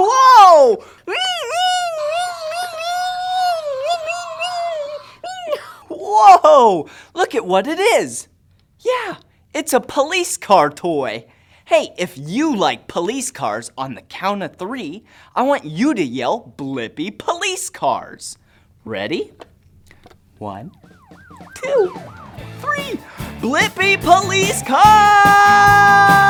Whoa! Whoa! Look at what it is. Yeah, it's a police car toy. Hey, if you like police cars on the count of three, I want you to yell Blippi Police Cars. Ready? One, two, three. Blippi Police Cars!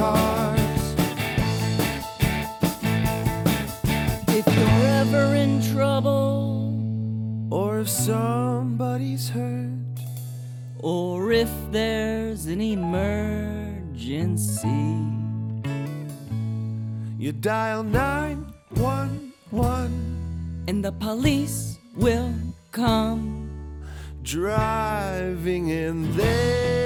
cars. If you're ever in trouble, or if somebody's hurt, Or if there's an emergency. you dial 911. and the police will come. driving in there.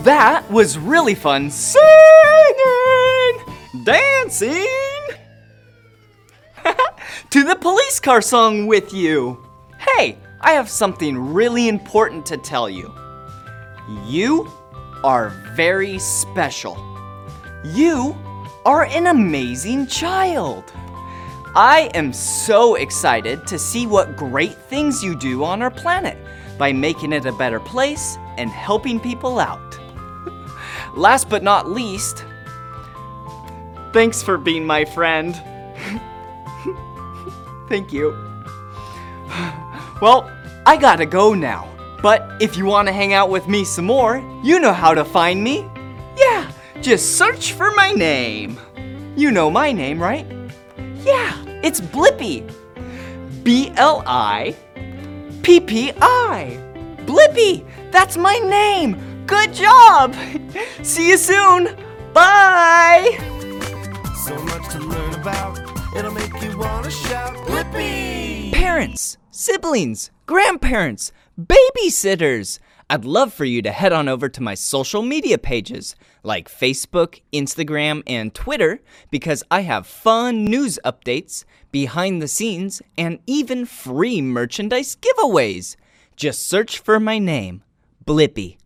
That was really fun singing, dancing to the police car song with you. Hey, I have something really important to tell you. You are very special. You are an amazing child. I am so excited to see what great things you do on our planet by making it a better place and helping people out. Last but not least, thanks for being my friend. Thank you. Well, I gotta go now. But if you want to hang out with me some more, you know how to find me. Yeah, just search for my name. You know my name, right? Yeah, it's Blippi. B L I P P I. Blippi, that's my name. Good job. See you soon. Bye. So much to learn about, it'll make you wanna shout, Blippi! Parents, siblings, grandparents, babysitters. I'd love for you to head on over to my social media pages like Facebook, Instagram, and Twitter because I have fun news updates, behind the scenes, and even free merchandise giveaways. Just search for my name, Blippi.